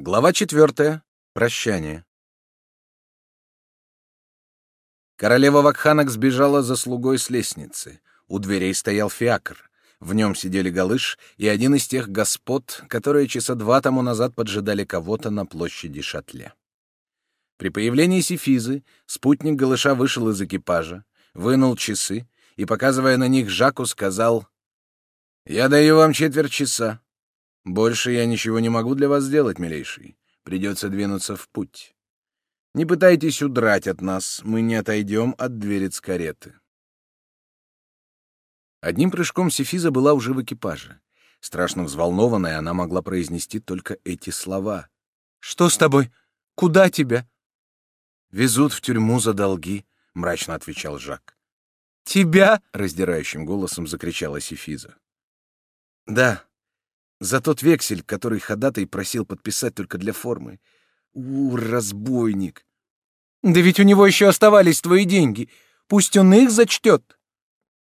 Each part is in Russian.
Глава четвертая. Прощание. Королева Вакханок сбежала за слугой с лестницы. У дверей стоял фиакр. В нем сидели Галыш и один из тех господ, которые часа два тому назад поджидали кого-то на площади Шатле. При появлении Сифизы спутник Галыша вышел из экипажа, вынул часы и, показывая на них Жаку, сказал «Я даю вам четверть часа. Больше я ничего не могу для вас сделать, милейший. Придется двинуться в путь. Не пытайтесь удрать от нас, мы не отойдем от дверец кареты. Одним прыжком Сефиза была уже в экипаже. Страшно взволнованная, она могла произнести только эти слова. «Что с тобой? Куда тебя?» «Везут в тюрьму за долги», — мрачно отвечал Жак. «Тебя?» — раздирающим голосом закричала Сефиза. «Да, за тот вексель, который ходатай просил подписать только для формы. У, разбойник. Да ведь у него еще оставались твои деньги. Пусть он их зачтет.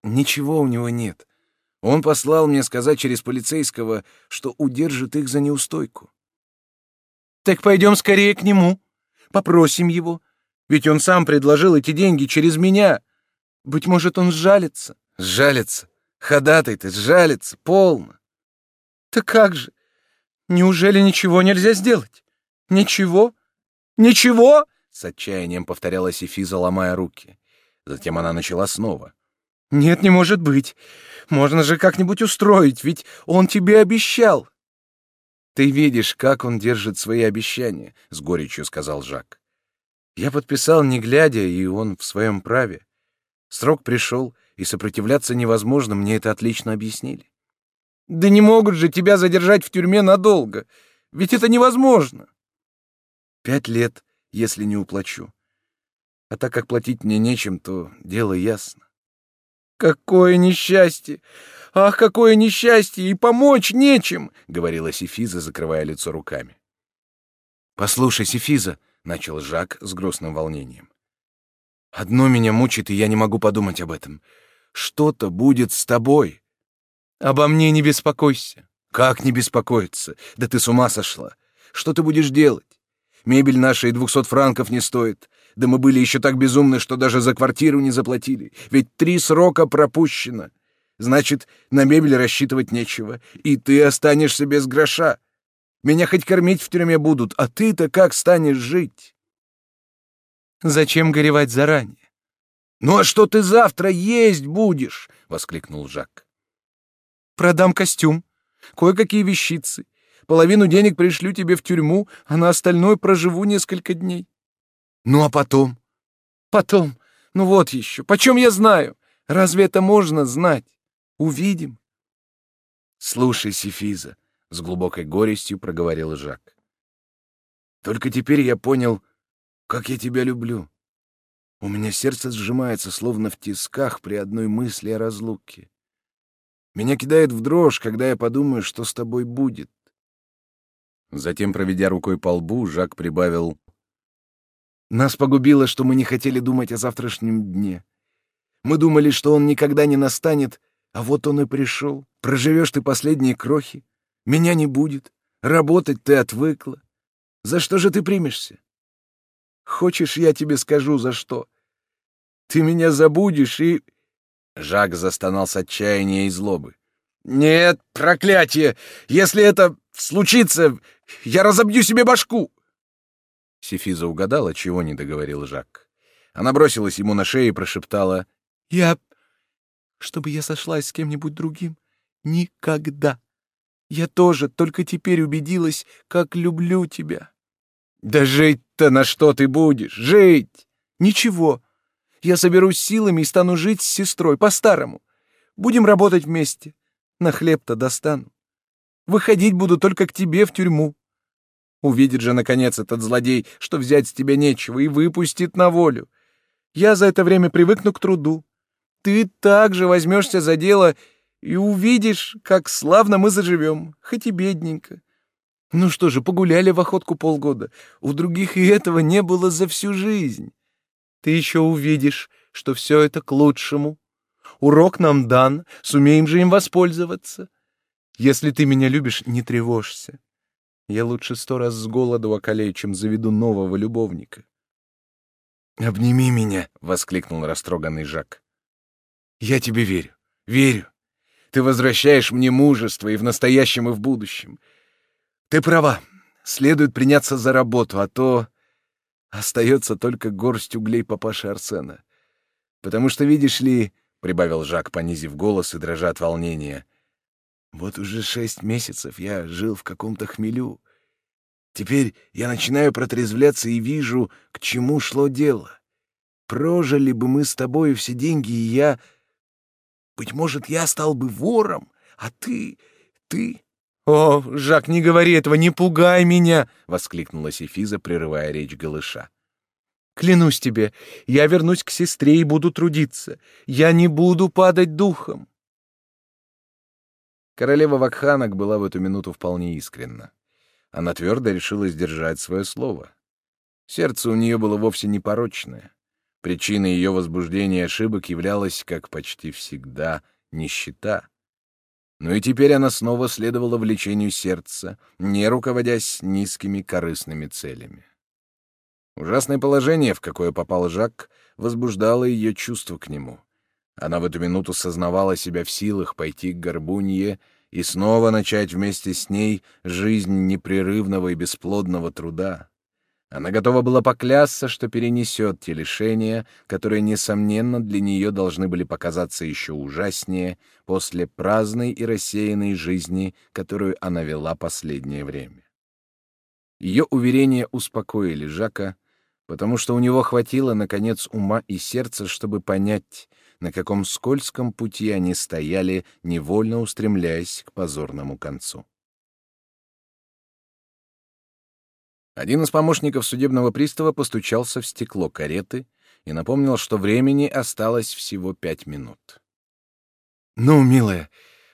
Ничего у него нет. Он послал мне сказать через полицейского, что удержит их за неустойку. Так пойдем скорее к нему. Попросим его. Ведь он сам предложил эти деньги через меня. Быть может, он сжалится. Сжалится. Ходатай-то сжалится. Полно. Так как же? Неужели ничего нельзя сделать? Ничего? Ничего? С отчаянием повторяла Сефиза, ломая руки. Затем она начала снова. Нет, не может быть. Можно же как-нибудь устроить, ведь он тебе обещал. Ты видишь, как он держит свои обещания, с горечью сказал Жак. Я подписал, не глядя, и он в своем праве. Срок пришел, и сопротивляться невозможно, мне это отлично объяснили. Да не могут же тебя задержать в тюрьме надолго. Ведь это невозможно. Пять лет, если не уплачу. А так как платить мне нечем, то дело ясно. Какое несчастье! Ах, какое несчастье! И помочь нечем, говорила Сифиза, закрывая лицо руками. Послушай, Сифиза, начал Жак с грустным волнением. Одно меня мучит, и я не могу подумать об этом. Что-то будет с тобой. Обо мне не беспокойся. Как не беспокоиться? Да ты с ума сошла. Что ты будешь делать? Мебель наша и двухсот франков не стоит. Да мы были еще так безумны, что даже за квартиру не заплатили. Ведь три срока пропущено. Значит, на мебель рассчитывать нечего. И ты останешься без гроша. Меня хоть кормить в тюрьме будут, а ты-то как станешь жить? Зачем горевать заранее? Ну а что ты завтра есть будешь? воскликнул Жак. Продам костюм, кое-какие вещицы. Половину денег пришлю тебе в тюрьму, а на остальное проживу несколько дней. Ну а потом? Потом. Ну вот еще. Почем я знаю? Разве это можно знать? Увидим. Слушай, Сифиза, с глубокой горестью проговорил Жак. Только теперь я понял, как я тебя люблю. У меня сердце сжимается, словно в тисках при одной мысли о разлуке. Меня кидает в дрожь, когда я подумаю, что с тобой будет. Затем, проведя рукой по лбу, Жак прибавил: Нас погубило, что мы не хотели думать о завтрашнем дне. Мы думали, что он никогда не настанет, а вот он и пришел. Проживешь ты последние крохи, меня не будет, работать ты отвыкла. За что же ты примешься? Хочешь, я тебе скажу, за что? Ты меня забудешь и Жак застонал с отчаяния и злобы. «Нет, проклятие! Если это случится, я разобью себе башку!» Сефиза угадала, чего не договорил Жак. Она бросилась ему на шею и прошептала. «Я... чтобы я сошлась с кем-нибудь другим? Никогда! Я тоже только теперь убедилась, как люблю тебя!» «Да жить-то на что ты будешь? Жить!» «Ничего, я соберусь силами и стану жить с сестрой по-старому. Будем работать вместе. На хлеб-то достану. Выходить буду только к тебе в тюрьму. Увидит же, наконец, этот злодей, что взять с тебя нечего, и выпустит на волю. Я за это время привыкну к труду. Ты также возьмешься за дело и увидишь, как славно мы заживем, хоть и бедненько. Ну что же, погуляли в охотку полгода. У других и этого не было за всю жизнь. Ты еще увидишь, что все это к лучшему. Урок нам дан, сумеем же им воспользоваться. Если ты меня любишь, не тревожься. Я лучше сто раз с голоду околею, чем заведу нового любовника. «Обними меня!» — воскликнул растроганный Жак. «Я тебе верю, верю. Ты возвращаешь мне мужество и в настоящем, и в будущем. Ты права, следует приняться за работу, а то остается только горсть углей папаши Арсена. Потому что, видишь ли, — прибавил Жак, понизив голос и дрожа от волнения, — вот уже шесть месяцев я жил в каком-то хмелю. Теперь я начинаю протрезвляться и вижу, к чему шло дело. Прожили бы мы с тобой все деньги, и я... Быть может, я стал бы вором, а ты... ты... «О, Жак, не говори этого, не пугай меня!» — воскликнула Сефиза, прерывая речь голыша. «Клянусь тебе, я вернусь к сестре и буду трудиться. Я не буду падать духом!» Королева Вакханок была в эту минуту вполне искренна. Она твердо решила сдержать свое слово. Сердце у нее было вовсе не порочное. Причиной ее возбуждения ошибок являлась, как почти всегда, нищета. Но и теперь она снова следовала влечению сердца, не руководясь низкими корыстными целями. Ужасное положение, в какое попал Жак, возбуждало ее чувство к нему. Она в эту минуту сознавала себя в силах пойти к Горбунье и снова начать вместе с ней жизнь непрерывного и бесплодного труда. Она готова была поклясться, что перенесет те лишения, которые, несомненно, для нее должны были показаться еще ужаснее после праздной и рассеянной жизни, которую она вела последнее время. Ее уверения успокоили Жака, потому что у него хватило, наконец, ума и сердца, чтобы понять, на каком скользком пути они стояли, невольно устремляясь к позорному концу. Один из помощников судебного пристава постучался в стекло кареты и напомнил, что времени осталось всего пять минут. «Ну, милая,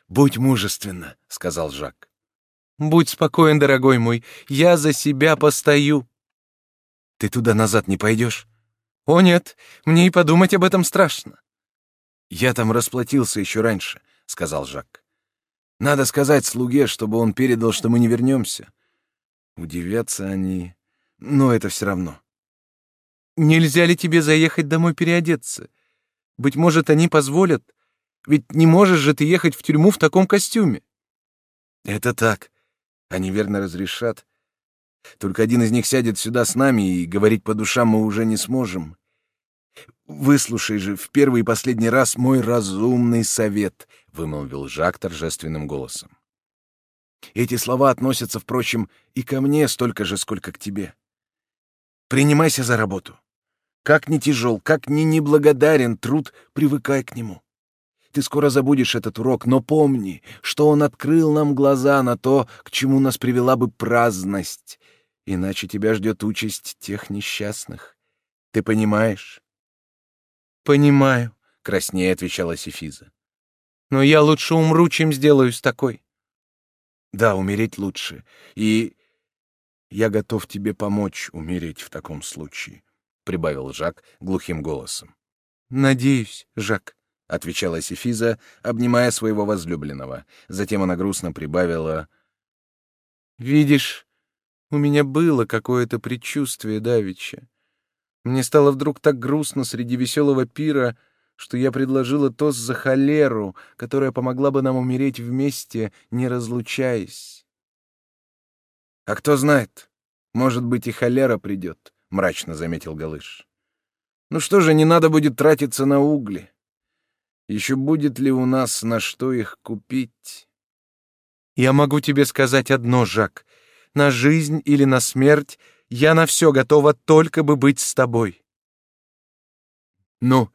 будь мужественна», — сказал Жак. «Будь спокоен, дорогой мой, я за себя постою». «Ты туда назад не пойдешь?» «О нет, мне и подумать об этом страшно». «Я там расплатился еще раньше», — сказал Жак. «Надо сказать слуге, чтобы он передал, что мы не вернемся. Удивятся они, но это все равно. Нельзя ли тебе заехать домой переодеться? Быть может, они позволят? Ведь не можешь же ты ехать в тюрьму в таком костюме. Это так. Они верно разрешат. Только один из них сядет сюда с нами, и говорить по душам мы уже не сможем. Выслушай же в первый и последний раз мой разумный совет, вымолвил Жак торжественным голосом. Эти слова относятся, впрочем, и ко мне столько же, сколько к тебе. Принимайся за работу. Как ни тяжел, как ни неблагодарен труд, привыкай к нему. Ты скоро забудешь этот урок, но помни, что он открыл нам глаза на то, к чему нас привела бы праздность. Иначе тебя ждет участь тех несчастных. Ты понимаешь? — Понимаю, — краснее отвечала Сефиза. — Но я лучше умру, чем сделаюсь такой. Да, умереть лучше. И я готов тебе помочь умереть в таком случае, прибавил Жак глухим голосом. Надеюсь, Жак, отвечала Сефиза, обнимая своего возлюбленного. Затем она грустно прибавила: Видишь, у меня было какое-то предчувствие давеча. Мне стало вдруг так грустно среди веселого пира, что я предложила тост за холеру, которая помогла бы нам умереть вместе, не разлучаясь. — А кто знает, может быть, и холера придет, — мрачно заметил Галыш. — Ну что же, не надо будет тратиться на угли. Еще будет ли у нас на что их купить? — Я могу тебе сказать одно, Жак. На жизнь или на смерть я на все готова только бы быть с тобой. — Ну,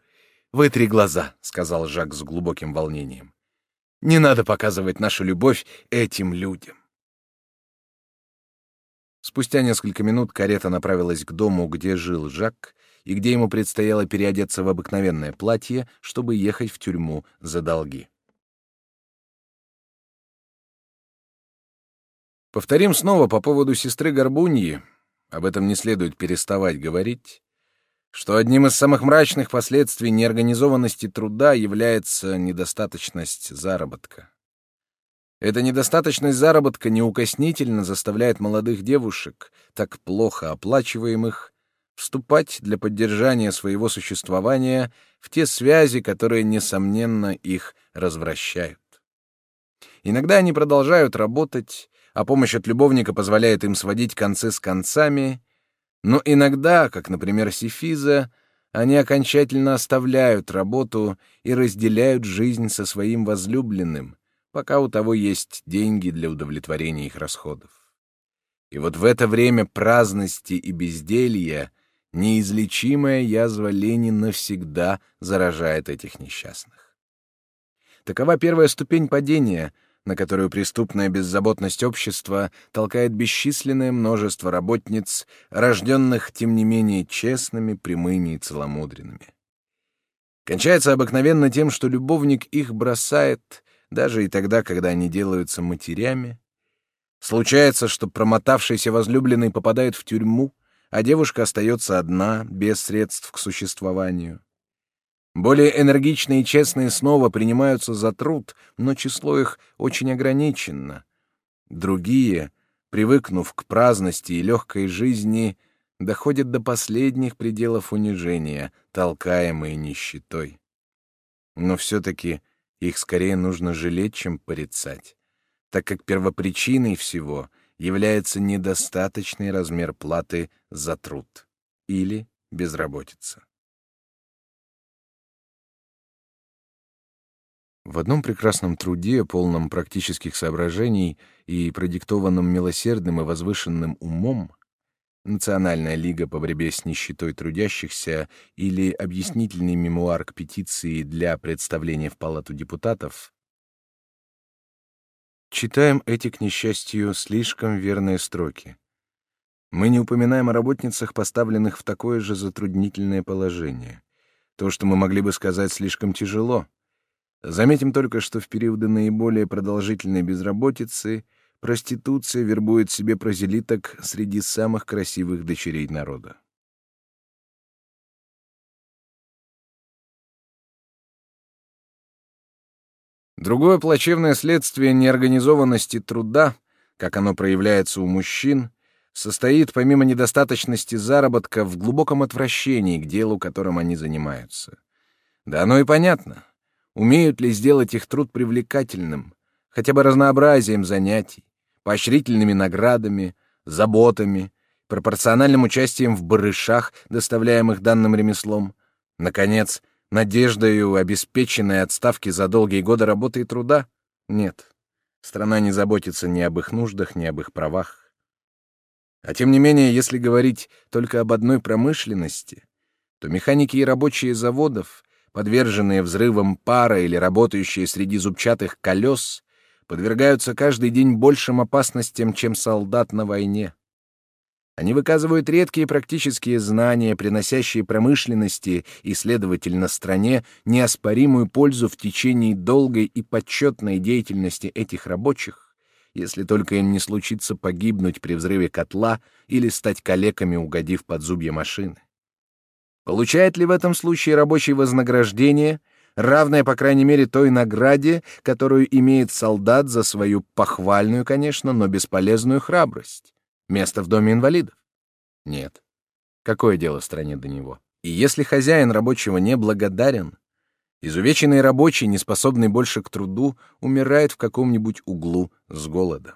«Вытри глаза», — сказал Жак с глубоким волнением. «Не надо показывать нашу любовь этим людям». Спустя несколько минут карета направилась к дому, где жил Жак, и где ему предстояло переодеться в обыкновенное платье, чтобы ехать в тюрьму за долги. Повторим снова по поводу сестры Горбуньи, об этом не следует переставать говорить, что одним из самых мрачных последствий неорганизованности труда является недостаточность заработка. Эта недостаточность заработка неукоснительно заставляет молодых девушек, так плохо оплачиваемых, вступать для поддержания своего существования в те связи, которые, несомненно, их развращают. Иногда они продолжают работать, а помощь от любовника позволяет им сводить концы с концами, но иногда, как, например, Сифиза, они окончательно оставляют работу и разделяют жизнь со своим возлюбленным, пока у того есть деньги для удовлетворения их расходов. И вот в это время праздности и безделья неизлечимая язва лени навсегда заражает этих несчастных. Такова первая ступень падения, на которую преступная беззаботность общества толкает бесчисленное множество работниц, рожденных, тем не менее, честными, прямыми и целомудренными. Кончается обыкновенно тем, что любовник их бросает, даже и тогда, когда они делаются матерями. Случается, что промотавшийся возлюбленный попадает в тюрьму, а девушка остается одна, без средств к существованию. Более энергичные и честные снова принимаются за труд, но число их очень ограничено. Другие, привыкнув к праздности и легкой жизни, доходят до последних пределов унижения, толкаемые нищетой. Но все-таки их скорее нужно жалеть, чем порицать, так как первопричиной всего является недостаточный размер платы за труд или безработица. В одном прекрасном труде, полном практических соображений и продиктованном милосердным и возвышенным умом, Национальная лига по борьбе с нищетой трудящихся или объяснительный мемуар к петиции для представления в Палату депутатов, читаем эти, к несчастью, слишком верные строки. Мы не упоминаем о работницах, поставленных в такое же затруднительное положение. То, что мы могли бы сказать, слишком тяжело. Заметим только, что в периоды наиболее продолжительной безработицы — проституция вербует себе прозелиток среди самых красивых дочерей народа. Другое плачевное следствие неорганизованности труда, как оно проявляется у мужчин, состоит, помимо недостаточности заработка, в глубоком отвращении к делу, которым они занимаются. Да оно и понятно. Умеют ли сделать их труд привлекательным, хотя бы разнообразием занятий, поощрительными наградами, заботами, пропорциональным участием в барышах, доставляемых данным ремеслом, наконец, надеждою обеспеченной отставки за долгие годы работы и труда? Нет. Страна не заботится ни об их нуждах, ни об их правах. А тем не менее, если говорить только об одной промышленности, то механики и рабочие заводов, подверженные взрывам пара или работающие среди зубчатых колес, подвергаются каждый день большим опасностям, чем солдат на войне. Они выказывают редкие практические знания, приносящие промышленности и, следовательно, стране неоспоримую пользу в течение долгой и почетной деятельности этих рабочих, если только им не случится погибнуть при взрыве котла или стать калеками, угодив под зубья машины. Получает ли в этом случае рабочий вознаграждение — равное, по крайней мере, той награде, которую имеет солдат за свою похвальную, конечно, но бесполезную храбрость. Место в доме инвалидов? Нет. Какое дело стране до него? И если хозяин рабочего не благодарен, изувеченный рабочий, не способный больше к труду, умирает в каком-нибудь углу с голода.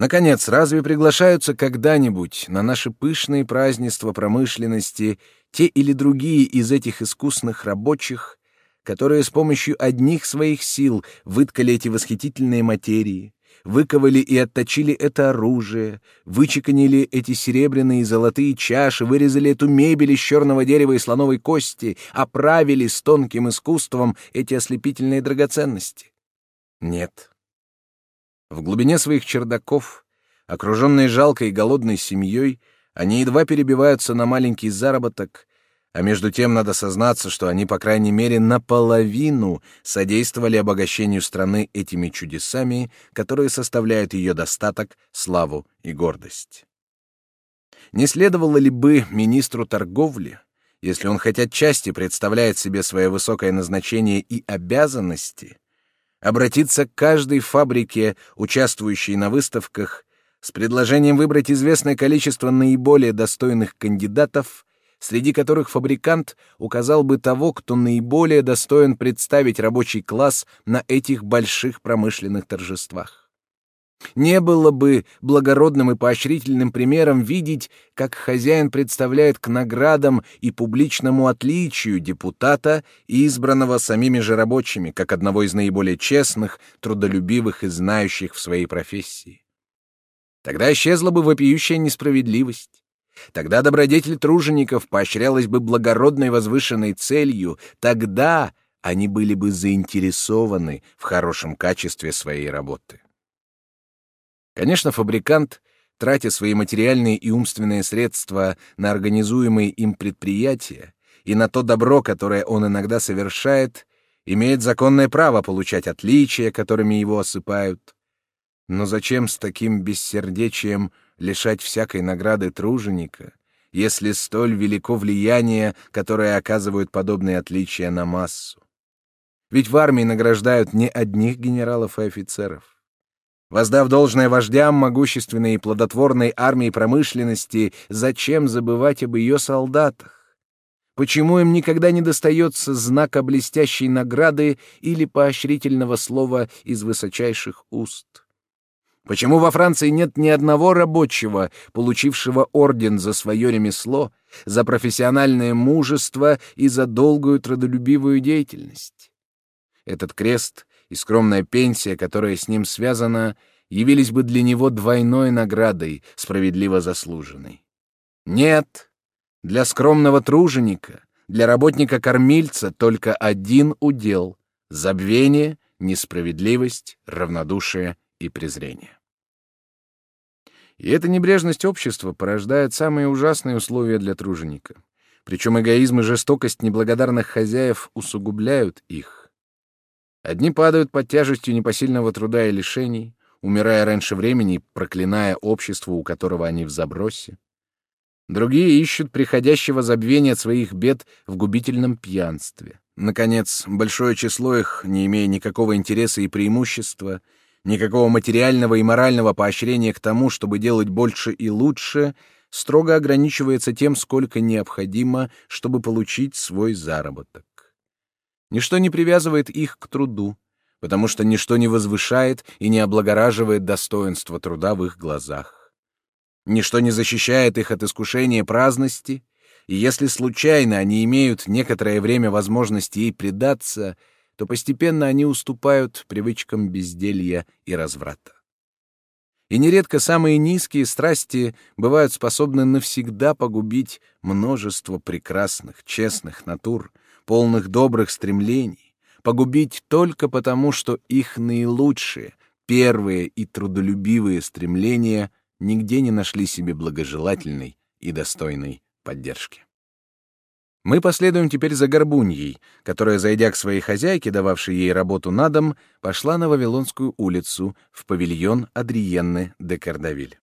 Наконец, разве приглашаются когда-нибудь на наши пышные празднества промышленности те или другие из этих искусных рабочих, которые с помощью одних своих сил выткали эти восхитительные материи, выковали и отточили это оружие, вычеканили эти серебряные и золотые чаши, вырезали эту мебель из черного дерева и слоновой кости, оправили с тонким искусством эти ослепительные драгоценности? Нет. В глубине своих чердаков, окруженные жалкой и голодной семьей, они едва перебиваются на маленький заработок, а между тем надо сознаться, что они, по крайней мере, наполовину содействовали обогащению страны этими чудесами, которые составляют ее достаток, славу и гордость. Не следовало ли бы министру торговли, если он хоть отчасти представляет себе свое высокое назначение и обязанности, обратиться к каждой фабрике, участвующей на выставках, с предложением выбрать известное количество наиболее достойных кандидатов, среди которых фабрикант указал бы того, кто наиболее достоин представить рабочий класс на этих больших промышленных торжествах. Не было бы благородным и поощрительным примером видеть, как хозяин представляет к наградам и публичному отличию депутата, избранного самими же рабочими, как одного из наиболее честных, трудолюбивых и знающих в своей профессии. Тогда исчезла бы вопиющая несправедливость. Тогда добродетель тружеников поощрялась бы благородной возвышенной целью, тогда они были бы заинтересованы в хорошем качестве своей работы. Конечно, фабрикант, тратя свои материальные и умственные средства на организуемые им предприятия и на то добро, которое он иногда совершает, имеет законное право получать отличия, которыми его осыпают. Но зачем с таким бессердечием лишать всякой награды труженика, если столь велико влияние, которое оказывают подобные отличия на массу? Ведь в армии награждают не одних генералов и офицеров. Воздав должное вождям могущественной и плодотворной армии промышленности, зачем забывать об ее солдатах? Почему им никогда не достается знака блестящей награды или поощрительного слова из высочайших уст? Почему во Франции нет ни одного рабочего, получившего орден за свое ремесло, за профессиональное мужество и за долгую трудолюбивую деятельность? Этот крест и скромная пенсия, которая с ним связана, явились бы для него двойной наградой, справедливо заслуженной. Нет, для скромного труженика, для работника-кормильца только один удел — забвение, несправедливость, равнодушие и презрение. И эта небрежность общества порождает самые ужасные условия для труженика. Причем эгоизм и жестокость неблагодарных хозяев усугубляют их. Одни падают под тяжестью непосильного труда и лишений, умирая раньше времени, проклиная общество, у которого они в забросе. Другие ищут приходящего забвения своих бед в губительном пьянстве. Наконец, большое число их, не имея никакого интереса и преимущества, никакого материального и морального поощрения к тому, чтобы делать больше и лучше, строго ограничивается тем, сколько необходимо, чтобы получить свой заработок. Ничто не привязывает их к труду, потому что ничто не возвышает и не облагораживает достоинство труда в их глазах. Ничто не защищает их от искушения праздности, и если случайно они имеют некоторое время возможности ей предаться, то постепенно они уступают привычкам безделья и разврата. И нередко самые низкие страсти бывают способны навсегда погубить множество прекрасных, честных натур, полных добрых стремлений, погубить только потому, что их наилучшие, первые и трудолюбивые стремления нигде не нашли себе благожелательной и достойной поддержки. Мы последуем теперь за Горбуньей, которая, зайдя к своей хозяйке, дававшей ей работу на дом, пошла на Вавилонскую улицу в павильон Адриенны де Кардавиль.